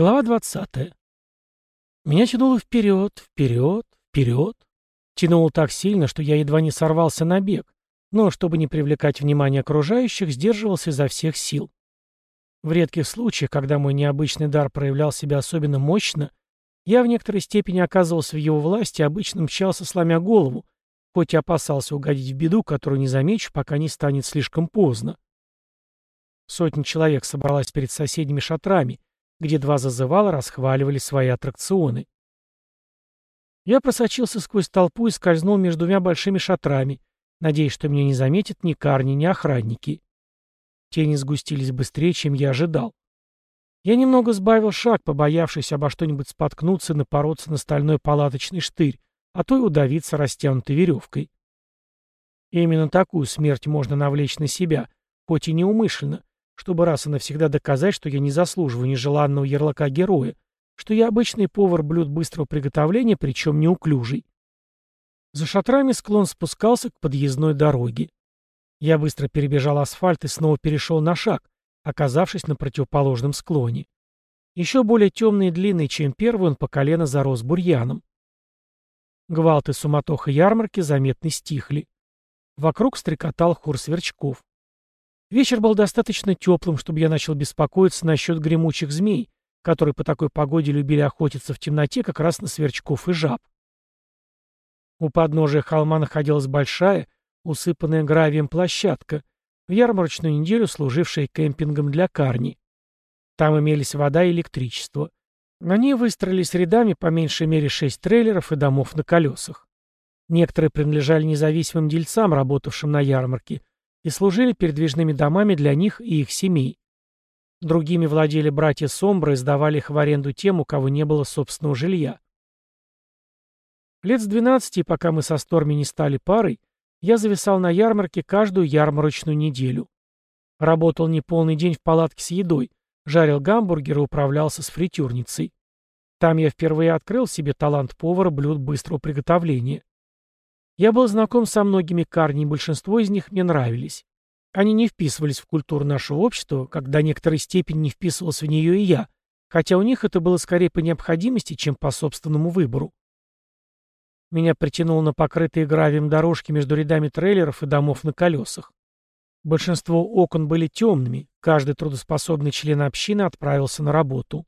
Глава 20. Меня тянуло вперед, вперед, вперед. Тянуло так сильно, что я едва не сорвался на бег, но, чтобы не привлекать внимание окружающих, сдерживался изо всех сил. В редких случаях, когда мой необычный дар проявлял себя особенно мощно, я в некоторой степени оказывался в его власти и обычно мчался, сломя голову, хоть и опасался угодить в беду, которую не замечу, пока не станет слишком поздно. Сотня человек собралась перед соседними шатрами, где два зазывала расхваливали свои аттракционы. Я просочился сквозь толпу и скользнул между двумя большими шатрами, надеясь, что меня не заметят ни карни, ни охранники. Тени сгустились быстрее, чем я ожидал. Я немного сбавил шаг, побоявшись обо что-нибудь споткнуться и напороться на стальной палаточный штырь, а то и удавиться растянутой веревкой. И именно такую смерть можно навлечь на себя, хоть и неумышленно, чтобы раз и навсегда доказать, что я не заслуживаю нежеланного ярлыка героя, что я обычный повар блюд быстрого приготовления, причем неуклюжий. За шатрами склон спускался к подъездной дороге. Я быстро перебежал асфальт и снова перешел на шаг, оказавшись на противоположном склоне. Еще более темный и длинный, чем первый, он по колено зарос бурьяном. Гвалт и суматоха ярмарки заметно стихли. Вокруг стрекотал хор сверчков. Вечер был достаточно теплым, чтобы я начал беспокоиться насчет гремучих змей, которые по такой погоде любили охотиться в темноте как раз на сверчков и жаб. У подножия холма находилась большая, усыпанная гравием площадка, в ярмарочную неделю служившая кемпингом для карни. Там имелись вода и электричество. На ней выстроились рядами по меньшей мере шесть трейлеров и домов на колесах. Некоторые принадлежали независимым дельцам, работавшим на ярмарке, и служили передвижными домами для них и их семей. Другими владели братья Сомбра и сдавали их в аренду тем, у кого не было собственного жилья. Лет с двенадцати, пока мы со Сторми не стали парой, я зависал на ярмарке каждую ярмарочную неделю. Работал не полный день в палатке с едой, жарил гамбургеры и управлялся с фритюрницей. Там я впервые открыл себе талант повара блюд быстрого приготовления. Я был знаком со многими карни, и большинство из них мне нравились. Они не вписывались в культуру нашего общества, как до некоторой степени не вписывался в нее и я, хотя у них это было скорее по необходимости, чем по собственному выбору. Меня притянуло на покрытые гравием дорожки между рядами трейлеров и домов на колесах. Большинство окон были темными, каждый трудоспособный член общины отправился на работу.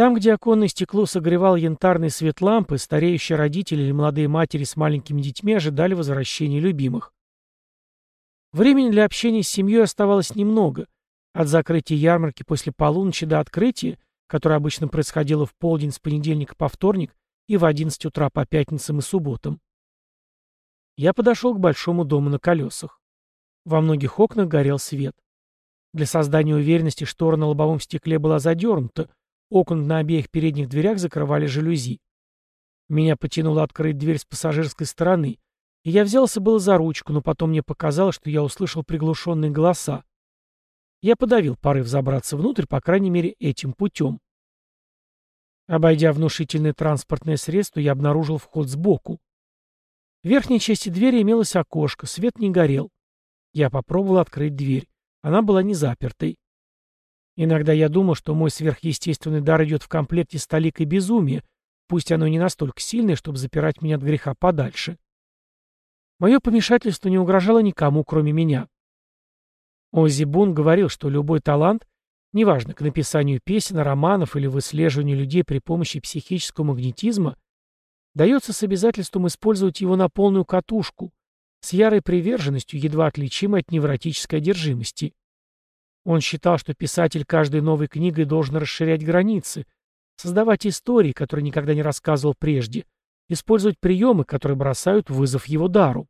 Там, где оконное стекло согревал янтарный свет лампы, стареющие родители или молодые матери с маленькими детьми ожидали возвращения любимых. Времени для общения с семьей оставалось немного. От закрытия ярмарки после полуночи до открытия, которое обычно происходило в полдень с понедельника по вторник и в 11 утра по пятницам и субботам. Я подошел к большому дому на колесах. Во многих окнах горел свет. Для создания уверенности штора на лобовом стекле была задернута, Окон на обеих передних дверях закрывали жалюзи. Меня потянуло открыть дверь с пассажирской стороны, и я взялся было за ручку, но потом мне показалось, что я услышал приглушенные голоса. Я подавил порыв забраться внутрь, по крайней мере, этим путем. Обойдя внушительное транспортное средство, я обнаружил вход сбоку. В верхней части двери имелось окошко, свет не горел. Я попробовал открыть дверь. Она была не запертой. Иногда я думал, что мой сверхъестественный дар идет в комплекте с толикой безумия, пусть оно не настолько сильное, чтобы запирать меня от греха подальше. Мое помешательство не угрожало никому, кроме меня. Оззи Бун говорил, что любой талант, неважно, к написанию песен, романов или выслеживанию людей при помощи психического магнетизма, дается с обязательством использовать его на полную катушку, с ярой приверженностью, едва отличимой от невротической одержимости. Он считал, что писатель каждой новой книгой должен расширять границы, создавать истории, которые никогда не рассказывал прежде, использовать приемы, которые бросают вызов его дару.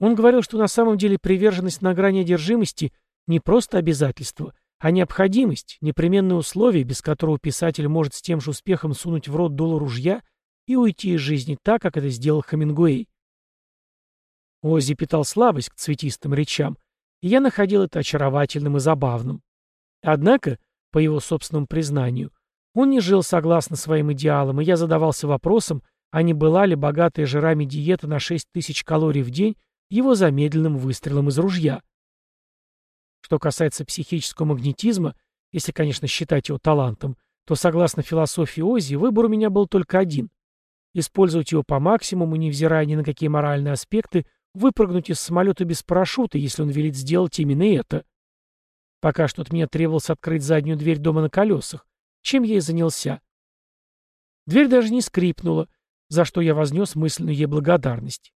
Он говорил, что на самом деле приверженность на грани одержимости не просто обязательство, а необходимость, непременное условие, без которого писатель может с тем же успехом сунуть в рот дуло ружья и уйти из жизни так, как это сделал Хемингуэй. Оззи питал слабость к цветистым речам, и я находил это очаровательным и забавным. Однако, по его собственному признанию, он не жил согласно своим идеалам, и я задавался вопросом, а не была ли богатая жирами диета на 6 тысяч калорий в день его замедленным выстрелом из ружья. Что касается психического магнетизма, если, конечно, считать его талантом, то, согласно философии Ози, выбор у меня был только один — использовать его по максимуму, невзирая ни на какие моральные аспекты, выпрыгнуть из самолета без парашюта, если он велит сделать именно это. Пока что от меня требовалось открыть заднюю дверь дома на колесах, чем я и занялся. Дверь даже не скрипнула, за что я вознес мысленную ей благодарность.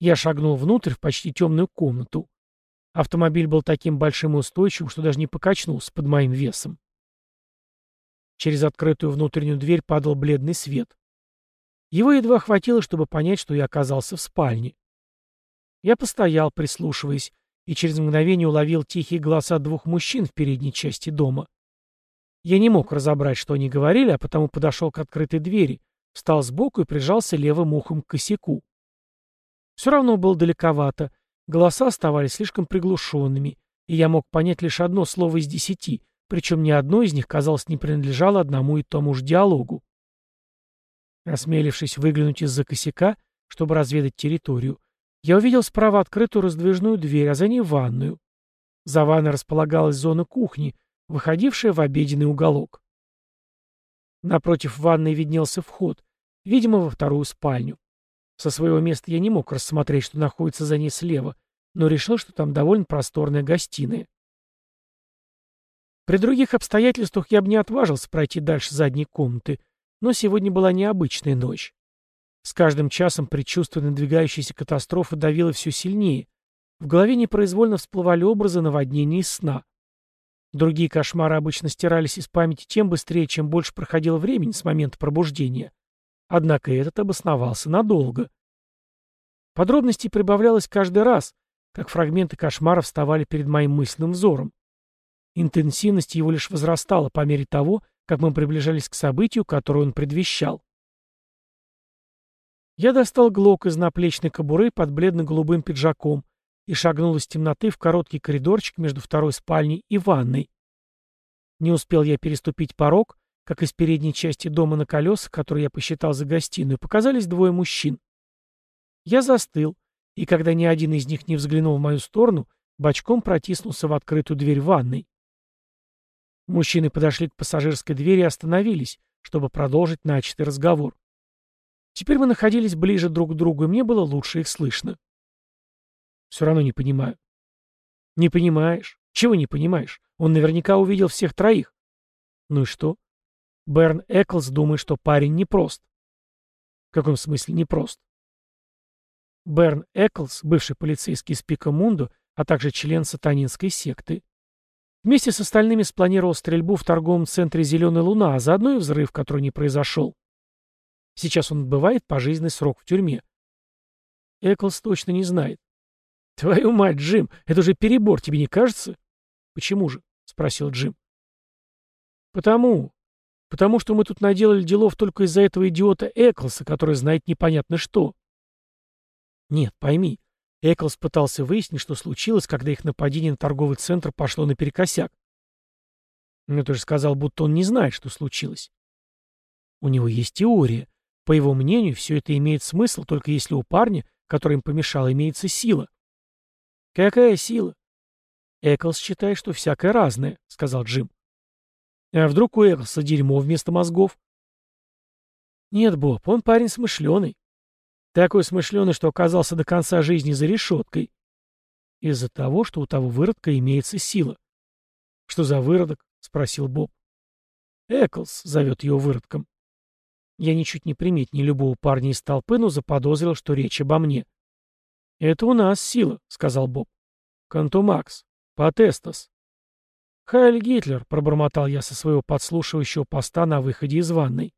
Я шагнул внутрь в почти темную комнату. Автомобиль был таким большим и устойчивым, что даже не покачнулся под моим весом. Через открытую внутреннюю дверь падал бледный свет. Его едва хватило, чтобы понять, что я оказался в спальне. Я постоял, прислушиваясь, и через мгновение уловил тихие голоса двух мужчин в передней части дома. Я не мог разобрать, что они говорили, а потому подошел к открытой двери, встал сбоку и прижался левым ухом к косяку. Все равно было далековато, голоса оставались слишком приглушенными, и я мог понять лишь одно слово из десяти, причем ни одно из них, казалось, не принадлежало одному и тому же диалогу. Осмелившись выглянуть из-за косяка, чтобы разведать территорию, я увидел справа открытую раздвижную дверь, а за ней ванную. За ванной располагалась зона кухни, выходившая в обеденный уголок. Напротив ванной виднелся вход, видимо, во вторую спальню. Со своего места я не мог рассмотреть, что находится за ней слева, но решил, что там довольно просторная гостиная. При других обстоятельствах я бы не отважился пройти дальше задней комнаты, но сегодня была необычная ночь. С каждым часом предчувствие надвигающейся катастрофы давило все сильнее. В голове непроизвольно всплывали образы наводнения из сна. Другие кошмары обычно стирались из памяти тем быстрее, чем больше проходило времени с момента пробуждения. Однако этот обосновался надолго. Подробностей прибавлялось каждый раз, как фрагменты кошмара вставали перед моим мысленным взором. Интенсивность его лишь возрастала по мере того, как мы приближались к событию, которое он предвещал. Я достал глок из наплечной кобуры под бледно-голубым пиджаком и шагнул из темноты в короткий коридорчик между второй спальней и ванной. Не успел я переступить порог, как из передней части дома на колесах, который я посчитал за гостиную, показались двое мужчин. Я застыл, и когда ни один из них не взглянул в мою сторону, бочком протиснулся в открытую дверь ванной. Мужчины подошли к пассажирской двери и остановились, чтобы продолжить начатый разговор. Теперь мы находились ближе друг к другу, и мне было лучше их слышно. Все равно не понимаю. Не понимаешь? Чего не понимаешь? Он наверняка увидел всех троих. Ну и что? Берн Эклс думает, что парень непрост. В каком смысле непрост? Берн Эклс, бывший полицейский из Пикамунду, а также член сатанинской секты, Вместе с остальными спланировал стрельбу в торговом центре «Зеленая луна», а заодно и взрыв, который не произошел. Сейчас он отбывает пожизненный срок в тюрьме. Эклс точно не знает. «Твою мать, Джим, это уже перебор, тебе не кажется?» «Почему же?» — спросил Джим. «Потому. Потому что мы тут наделали делов только из-за этого идиота Эклса, который знает непонятно что». «Нет, пойми, Эклс пытался выяснить, что случилось, когда их нападение на торговый центр пошло наперекосяк. Но ты же сказал, будто он не знает, что случилось. У него есть теория. По его мнению, все это имеет смысл, только если у парня, который им помешал, имеется сила. Какая сила? Эклс считает, что всякое разное, сказал Джим. А вдруг у Эклса дерьмо вместо мозгов? Нет, Боб, он парень смышленый. Такой смышленый, что оказался до конца жизни за решеткой. Из-за того, что у того выродка имеется сила. «Что за выродок?» — спросил Боб. «Эклс» зовет его выродком. Я ничуть не приметнее любого парня из толпы, но заподозрил, что речь обо мне. «Это у нас сила», — сказал Боб. «Контумакс. Потестас». «Хайль Гитлер», — пробормотал я со своего подслушивающего поста на выходе из ванной.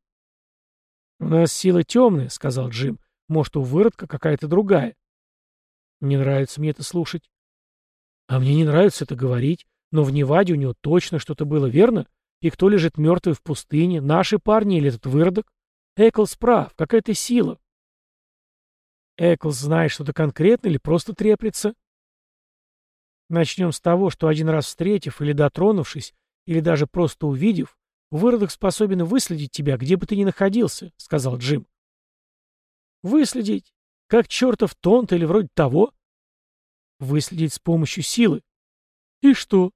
«У нас сила темная», — сказал Джим. Может, у выродка какая-то другая. Не нравится мне это слушать. А мне не нравится это говорить, но в Неваде у него точно что-то было, верно? И кто лежит мертвый в пустыне, наши парни или этот выродок? Эклс прав, какая-то сила. Эклс знает что-то конкретно или просто треплется? Начнем с того, что один раз встретив или дотронувшись, или даже просто увидев, выродок способен выследить тебя, где бы ты ни находился, — сказал Джим. Выследить? Как чертов тонт или вроде того? Выследить с помощью силы. И что?